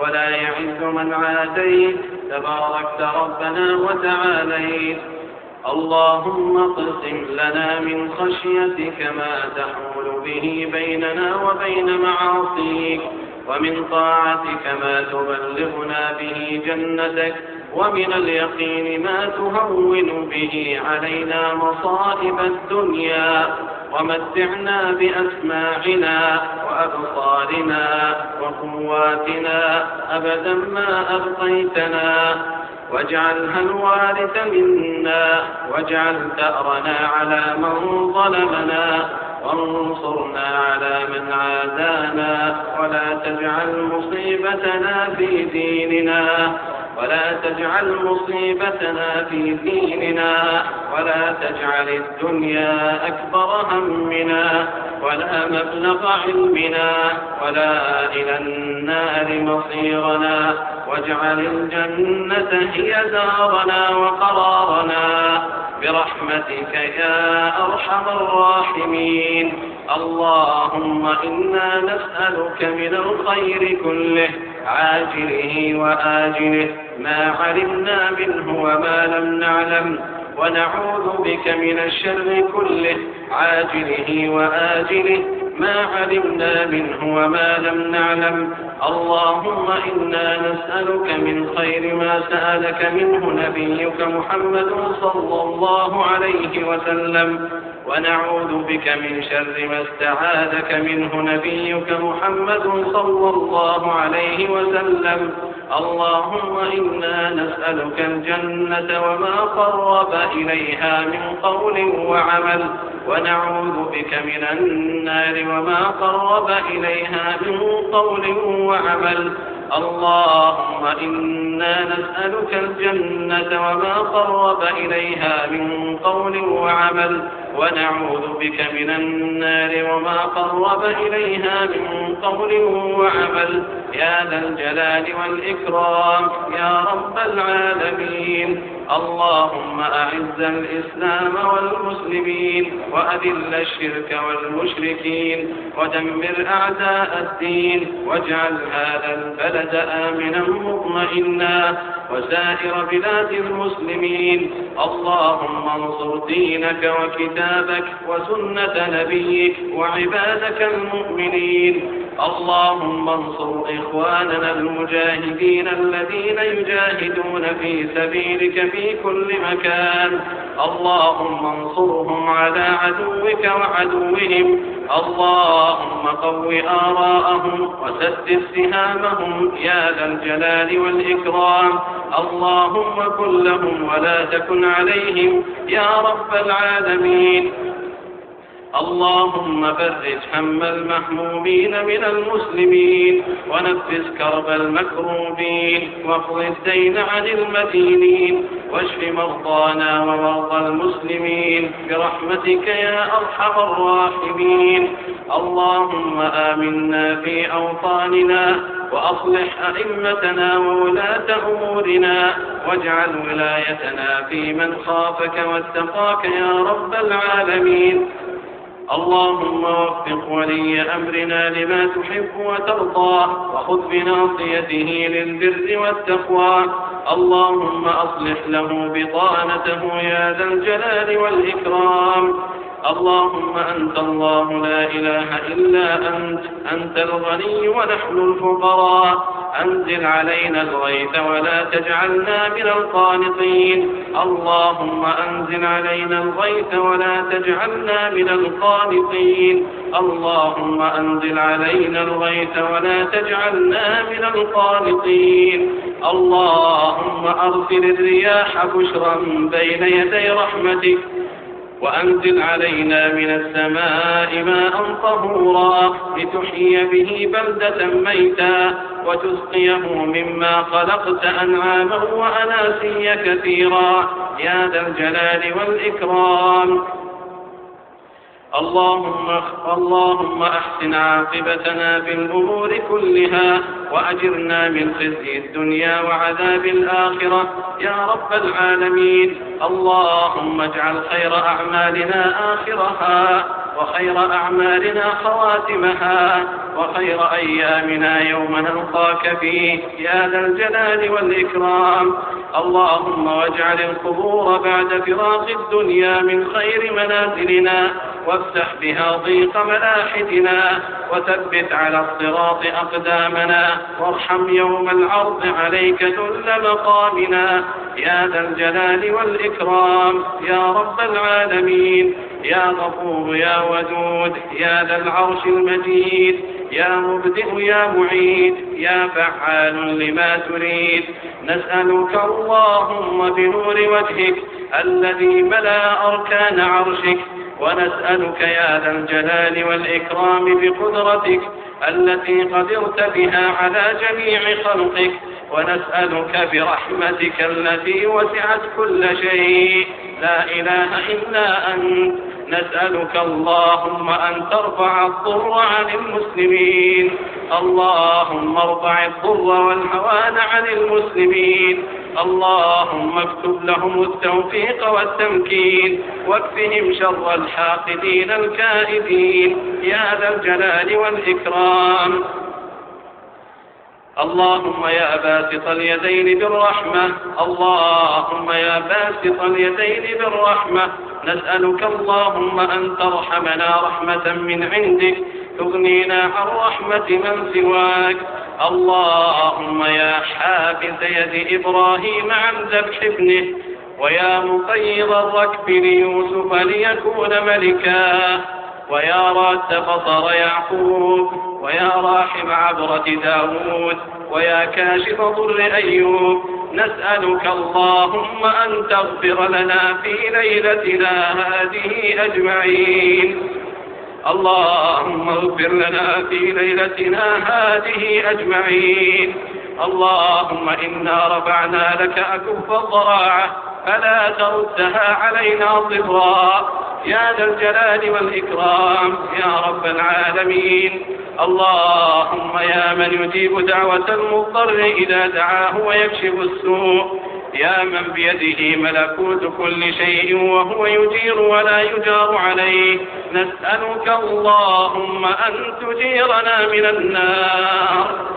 ولا يعز من عاديت. تباركت ربنا وتعاليت. اللهم اقسم لنا من خشيتك ما تحول به بيننا وبين معاصيك ومن طاعتك ما تبلغنا به جنتك ومن اليقين ما تهون به علينا مصائب الدنيا. ومتعنا بأسماعنا وأبصارنا وقواتنا أبدا ما أبقيتنا. واجعلها الوارث منا واجعل ثأرنا على من ظلمنا وانصرنا على من عادانا ولا تجعل مصيبتنا في ديننا. ولا تجعل مصيبتنا في ديننا ولا تجعل الدنيا أكبر همنا ولا مبلغ علمنا ولا إلى النار مصيرنا واجعل الجنة هي دارنا وقرارنا برحمتك يا أرحم الراحمين اللهم إنا نسألك من الخير كله عاجله وآجله. ما علمنا منه وما لم نعلم. ونعوذ بك من الشر كله. عاجله وآجله. ما علمنا منه وما لم نعلم. اللهم إنا نسألك من خير ما سألك منه نبيك محمد صلى الله عليه وسلم. ونعوذ بك من شر ما استعاذك منه نبيك محمد صلى الله عليه وسلم. اللهم إنا نسألك الجنة وما قرب إليها من قول وعمل. ونعوذ بك من النار وما قرب إليها من قول وعمل. اللهم إنا نسألك الجنة وما قرب إليها من قول وعمل ونعوذ بك من النار وما قرب إليها من قول وعمل. يا ذا الجلال والإكرام يا رب العالمين. اللهم أعز الإسلام والمسلمين وأذل الشرك والمشركين ودمر أعداء الدين واجعل هذا البلد آمنا مطمئنا وسائر بلاد المسلمين. اللهم انصر دينك وكتابك وسنة نبيك وعبادك المؤمنين. اللهم انصر إخواننا المجاهدين الذين يجاهدون في سبيلك في كل مكان. اللهم انصرهم على عدوك وعدوهم. اللهم قو آراءهم وسدد سهامهم يا ذا الجلال والإكرام. اللهم كن لهم ولا تكن عليهم يا رب العالمين. اللهم فرج هم المحمومين من المسلمين ونفس كرب المكروبين واقض الدين عن المدينين واشف مرضانا ومرضى المسلمين برحمتك يا أرحم الراحمين. اللهم آمنا في أوطاننا وأصلح أئمتنا وولاة أمورنا واجعل ولايتنا في من خافك واتقاك يا رب العالمين. اللهم وفق ولي أمرنا لما تحب وترضى وخذ بناصيته للبر والتقوى. اللهم أصلح له بطانته يا ذا الجلال والإكرام. اللهم أنت الله لا إله إلا أنت أنت الغني ونحن الفقراء. أنزل علينا الغيث ولا تجعلنا من القانطين. اللهم أنزل علينا الغيث ولا تجعلنا من القانطين. اللهم أنزل علينا الغيث ولا تجعلنا من القانطين. اللهم أرسل الرياح بشرا بين يدي رحمتك وأنزل علينا من السماء ماء طهورا لتحيي به بلدة ميتا. وتسقيه مما خلقت أنعاما وأناسيا كثيرا. يا ذا الجلال والإكرام. اللهم اللهم أحسن عاقبتنا في الأمور كلها وأجرنا من خزي الدنيا وعذاب الآخرة. يا رب العالمين. اللهم اجعل خير أعمالنا آخرها وخير أعمالنا خواتمها. وخير أيامنا يوم نلقاك فيه. يا ذا الجلال والإكرام. اللهم واجعل القبور بعد فراق الدنيا من خير منازلنا. وافتح بها ضيق ملاحدنا. وثبت على الصراط أقدامنا. وارحم يوم العرض عليك ذل مقامنا. يا ذا الجلال والإكرام. يا رب العالمين. يا غفور يا ودود. يا ذا العرش المجيد. يا مبدئ يا معيد يا فعال لما تريد. نسألك اللهم بنور وجهك الذي ملا أركان عرشك. ونسألك يا ذا الجلال والإكرام بقدرتك التي قدرت بها على جميع خلقك. ونسألك برحمتك التي وسعت كل شيء. لا إله إلا أنت. نسألك اللهم أن ترفع الضر عن المسلمين. اللهم ارفع الضر والهوان عن المسلمين. اللهم اكتب لهم التوفيق والتمكين. واكفهم شر الحاقدين الكائدين يا ذا الجلال والإكرام. اللهم يا باسط اليدين بالرحمة اللهم يا باسط اليدين بالرحمة. نسألك اللهم أن ترحمنا رحمة من عندك تغنينا عن رحمة من سواك. اللهم يا حافز يد إبراهيم عن ذبح ابنه ويا مقيض الركب ليوسف ليكون ملكا ويا راد بصر يعقوب ويا راحم عبرة داود ويا كاشف ضر أيوب نسألك اللهم أن تغفر لنا في ليلتنا هذه أجمعين. اللهم اغفر لنا في ليلتنا هذه أجمعين. اللهم إنا رفعنا لك أكف الضراعة فلا تردها علينا ضرا يا ذا الجلال والإكرام يا رب العالمين. اللهم يا من يجيب دعوة المضطر إذا دعاه ويكشف السوء. يا من بيده ملكوت كل شيء وهو يجير ولا يجار عليه. نسألك اللهم أن تجيرنا من النار.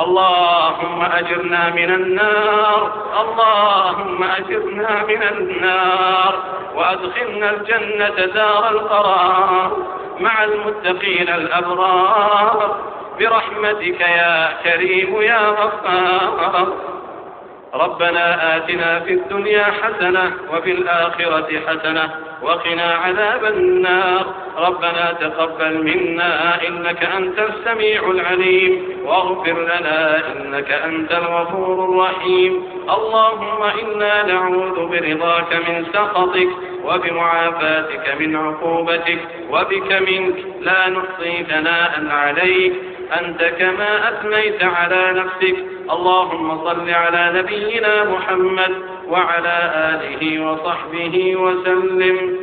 اللهم أجرنا من النار اللهم أجرنا من النار وأدخلنا الجنة دار القرار مع المتقين الأبرار برحمتك يا كريم يا غفار. ربنا آتنا في الدنيا حسنة وفي الآخرة حسنة وقنا عذاب النار. ربنا تقبل منا إنك أنت السميع العليم واغفر لنا إنك أنت الغفور الرحيم. اللهم إنا نعوذ برضاك من سخطك وبمعافاتك من عقوبتك وبك منك. لا نحصي ثناء عليك. أنت كما أثنيت على نفسك. اللهم صل على نبينا محمد وعلى آله وصحبه وسلم.